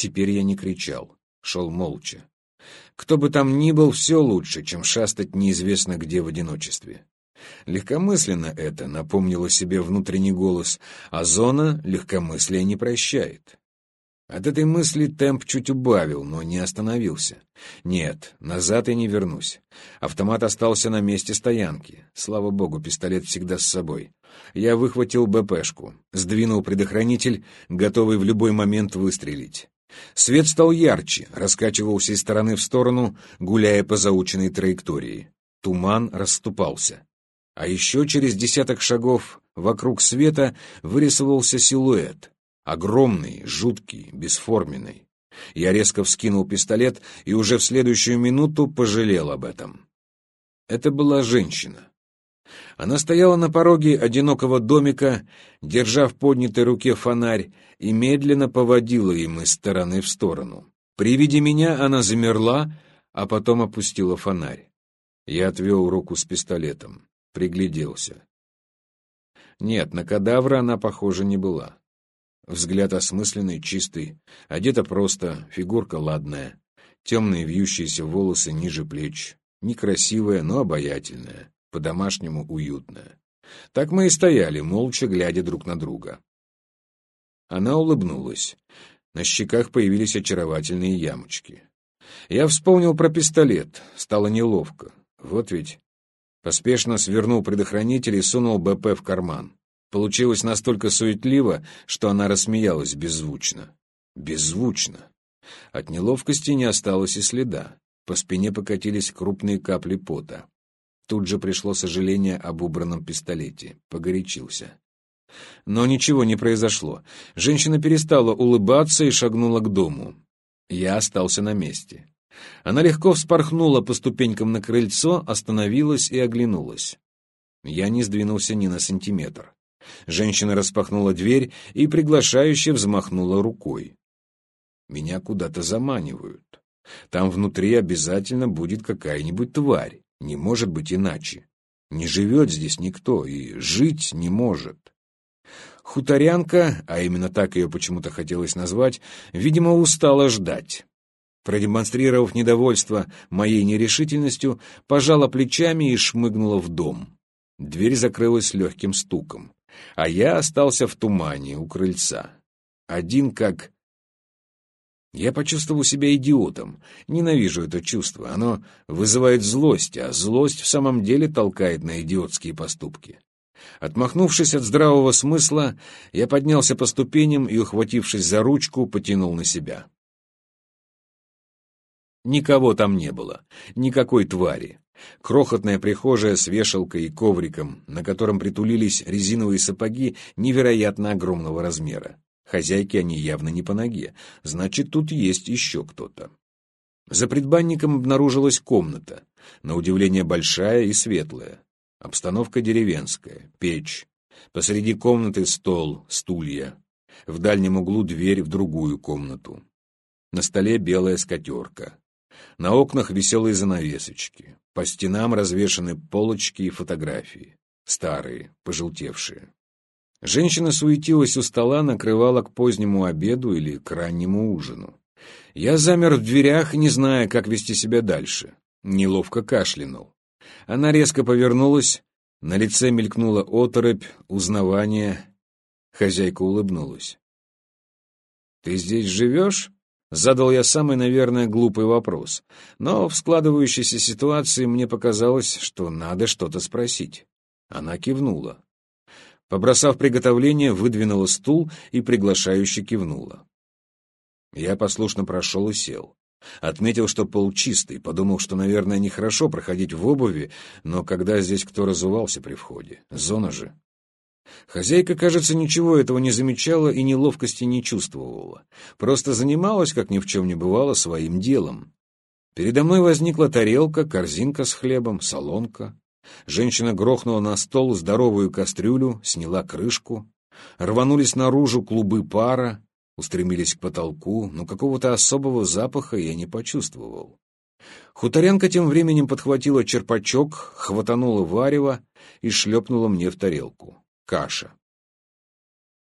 Теперь я не кричал, шел молча. Кто бы там ни был, все лучше, чем шастать неизвестно где в одиночестве. Легкомысленно это, напомнило себе внутренний голос, а зона легкомыслия не прощает. От этой мысли темп чуть убавил, но не остановился. Нет, назад я не вернусь. Автомат остался на месте стоянки. Слава богу, пистолет всегда с собой. Я выхватил БПшку, сдвинул предохранитель, готовый в любой момент выстрелить. Свет стал ярче, раскачивался из стороны в сторону, гуляя по заученной траектории. Туман расступался. А еще через десяток шагов вокруг света вырисовался силуэт. Огромный, жуткий, бесформенный. Я резко вскинул пистолет и уже в следующую минуту пожалел об этом. Это была женщина. Она стояла на пороге одинокого домика, держа в поднятой руке фонарь, и медленно поводила им из стороны в сторону. При виде меня она замерла, а потом опустила фонарь. Я отвел руку с пистолетом, пригляделся. Нет, на кадавра она, похоже, не была. Взгляд осмысленный, чистый, одета просто, фигурка ладная, темные вьющиеся волосы ниже плеч, некрасивая, но обаятельная, по-домашнему уютная. Так мы и стояли, молча глядя друг на друга. Она улыбнулась. На щеках появились очаровательные ямочки. Я вспомнил про пистолет, стало неловко. Вот ведь... Поспешно свернул предохранитель и сунул БП в карман. Получилось настолько суетливо, что она рассмеялась беззвучно. Беззвучно. От неловкости не осталось и следа. По спине покатились крупные капли пота. Тут же пришло сожаление об убранном пистолете. Погорячился. Но ничего не произошло. Женщина перестала улыбаться и шагнула к дому. Я остался на месте. Она легко вспорхнула по ступенькам на крыльцо, остановилась и оглянулась. Я не сдвинулся ни на сантиметр. Женщина распахнула дверь и приглашающе взмахнула рукой. Меня куда-то заманивают. Там внутри обязательно будет какая-нибудь тварь. Не может быть иначе. Не живет здесь никто и жить не может. Хуторянка, а именно так ее почему-то хотелось назвать, видимо, устала ждать. Продемонстрировав недовольство моей нерешительностью, пожала плечами и шмыгнула в дом. Дверь закрылась легким стуком а я остался в тумане у крыльца. Один как... Я почувствовал себя идиотом. Ненавижу это чувство. Оно вызывает злость, а злость в самом деле толкает на идиотские поступки. Отмахнувшись от здравого смысла, я поднялся по ступеням и, ухватившись за ручку, потянул на себя. Никого там не было, никакой твари. Крохотная прихожая с вешалкой и ковриком, на котором притулились резиновые сапоги невероятно огромного размера. Хозяйке они явно не по ноге, значит, тут есть еще кто-то. За предбанником обнаружилась комната, на удивление большая и светлая. Обстановка деревенская, печь. Посреди комнаты стол, стулья. В дальнем углу дверь в другую комнату. На столе белая скатерка. На окнах веселые занавесочки. По стенам развешаны полочки и фотографии. Старые, пожелтевшие. Женщина суетилась у стола, накрывала к позднему обеду или к раннему ужину. Я замер в дверях, не зная, как вести себя дальше. Неловко кашлянул. Она резко повернулась, на лице мелькнула оторопь, узнавание. Хозяйка улыбнулась. «Ты здесь живешь?» Задал я самый, наверное, глупый вопрос, но в складывающейся ситуации мне показалось, что надо что-то спросить. Она кивнула. Побросав приготовление, выдвинула стул и приглашающе кивнула. Я послушно прошел и сел. Отметил, что пол чистый, подумал, что, наверное, нехорошо проходить в обуви, но когда здесь кто разувался при входе? Зона же. Хозяйка, кажется, ничего этого не замечала и неловкости не чувствовала. Просто занималась, как ни в чем не бывало, своим делом. Передо мной возникла тарелка, корзинка с хлебом, солонка. Женщина грохнула на стол здоровую кастрюлю, сняла крышку. Рванулись наружу клубы пара, устремились к потолку, но какого-то особого запаха я не почувствовал. Хуторянка тем временем подхватила черпачок, хватанула варево и шлепнула мне в тарелку каша.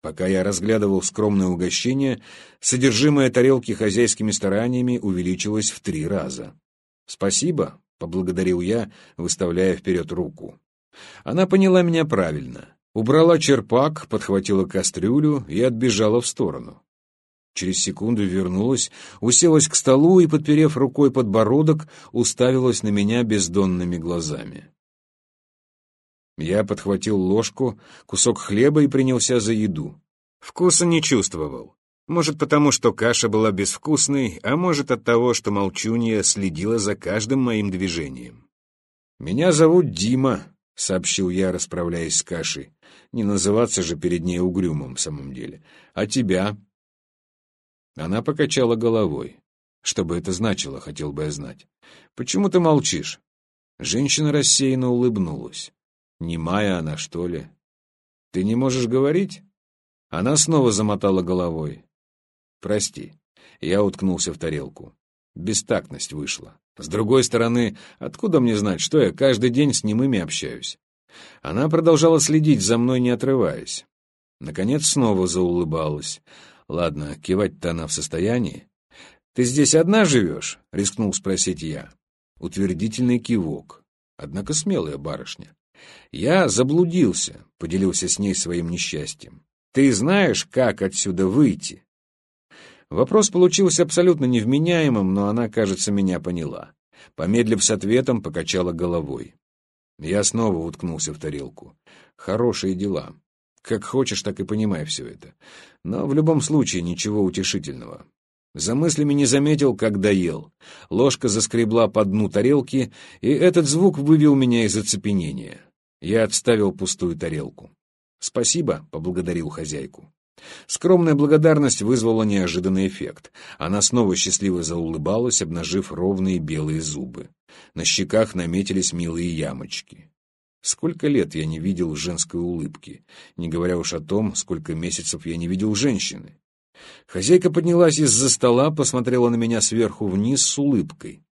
Пока я разглядывал скромное угощение, содержимое тарелки хозяйскими стараниями увеличилось в три раза. «Спасибо», — поблагодарил я, выставляя вперед руку. Она поняла меня правильно. Убрала черпак, подхватила кастрюлю и отбежала в сторону. Через секунду вернулась, уселась к столу и, подперев рукой подбородок, уставилась на меня бездонными глазами. Я подхватил ложку, кусок хлеба и принялся за еду. Вкуса не чувствовал. Может, потому что каша была безвкусной, а может, от того, что молчунья следила за каждым моим движением. «Меня зовут Дима», — сообщил я, расправляясь с кашей. Не называться же перед ней угрюмым в самом деле. «А тебя?» Она покачала головой. Что бы это значило, хотел бы я знать. «Почему ты молчишь?» Женщина рассеянно улыбнулась. Немая она, что ли? Ты не можешь говорить? Она снова замотала головой. Прости. Я уткнулся в тарелку. Бестактность вышла. С другой стороны, откуда мне знать, что я каждый день с немыми общаюсь? Она продолжала следить за мной, не отрываясь. Наконец снова заулыбалась. Ладно, кивать-то она в состоянии. «Ты здесь одна живешь?» — рискнул спросить я. Утвердительный кивок. Однако смелая барышня. «Я заблудился», — поделился с ней своим несчастьем. «Ты знаешь, как отсюда выйти?» Вопрос получился абсолютно невменяемым, но она, кажется, меня поняла. Помедлив с ответом, покачала головой. Я снова уткнулся в тарелку. Хорошие дела. Как хочешь, так и понимай все это. Но в любом случае ничего утешительного. За мыслями не заметил, как доел. Ложка заскребла по дну тарелки, и этот звук вывел меня из оцепенения. Я отставил пустую тарелку. «Спасибо», — поблагодарил хозяйку. Скромная благодарность вызвала неожиданный эффект. Она снова счастливо заулыбалась, обнажив ровные белые зубы. На щеках наметились милые ямочки. Сколько лет я не видел женской улыбки, не говоря уж о том, сколько месяцев я не видел женщины. Хозяйка поднялась из-за стола, посмотрела на меня сверху вниз с улыбкой.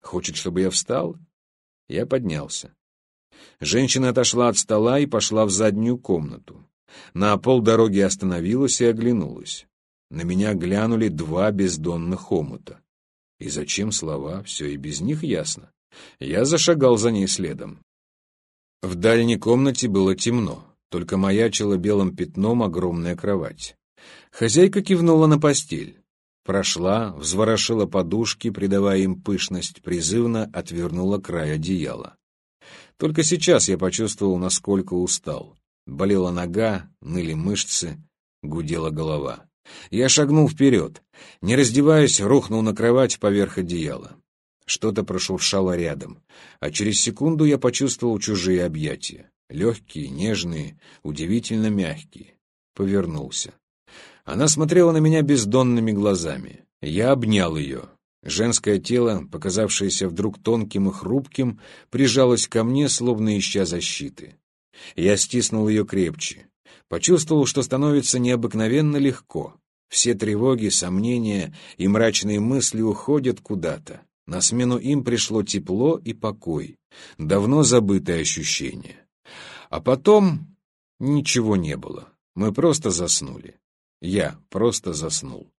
«Хочет, чтобы я встал?» Я поднялся. Женщина отошла от стола и пошла в заднюю комнату. На полдороги остановилась и оглянулась. На меня глянули два бездонных омута. И зачем слова, все и без них ясно. Я зашагал за ней следом. В дальней комнате было темно, только маячила белым пятном огромная кровать. Хозяйка кивнула на постель. Прошла, взворошила подушки, придавая им пышность, призывно отвернула край одеяла. Только сейчас я почувствовал, насколько устал. Болела нога, ныли мышцы, гудела голова. Я шагнул вперед. Не раздеваясь, рухнул на кровать поверх одеяла. Что-то прошуршало рядом, а через секунду я почувствовал чужие объятия. Легкие, нежные, удивительно мягкие. Повернулся. Она смотрела на меня бездонными глазами. Я обнял ее. Женское тело, показавшееся вдруг тонким и хрупким, прижалось ко мне, словно ища защиты. Я стиснул ее крепче. Почувствовал, что становится необыкновенно легко. Все тревоги, сомнения и мрачные мысли уходят куда-то. На смену им пришло тепло и покой, давно забытое ощущение. А потом ничего не было. Мы просто заснули. Я просто заснул.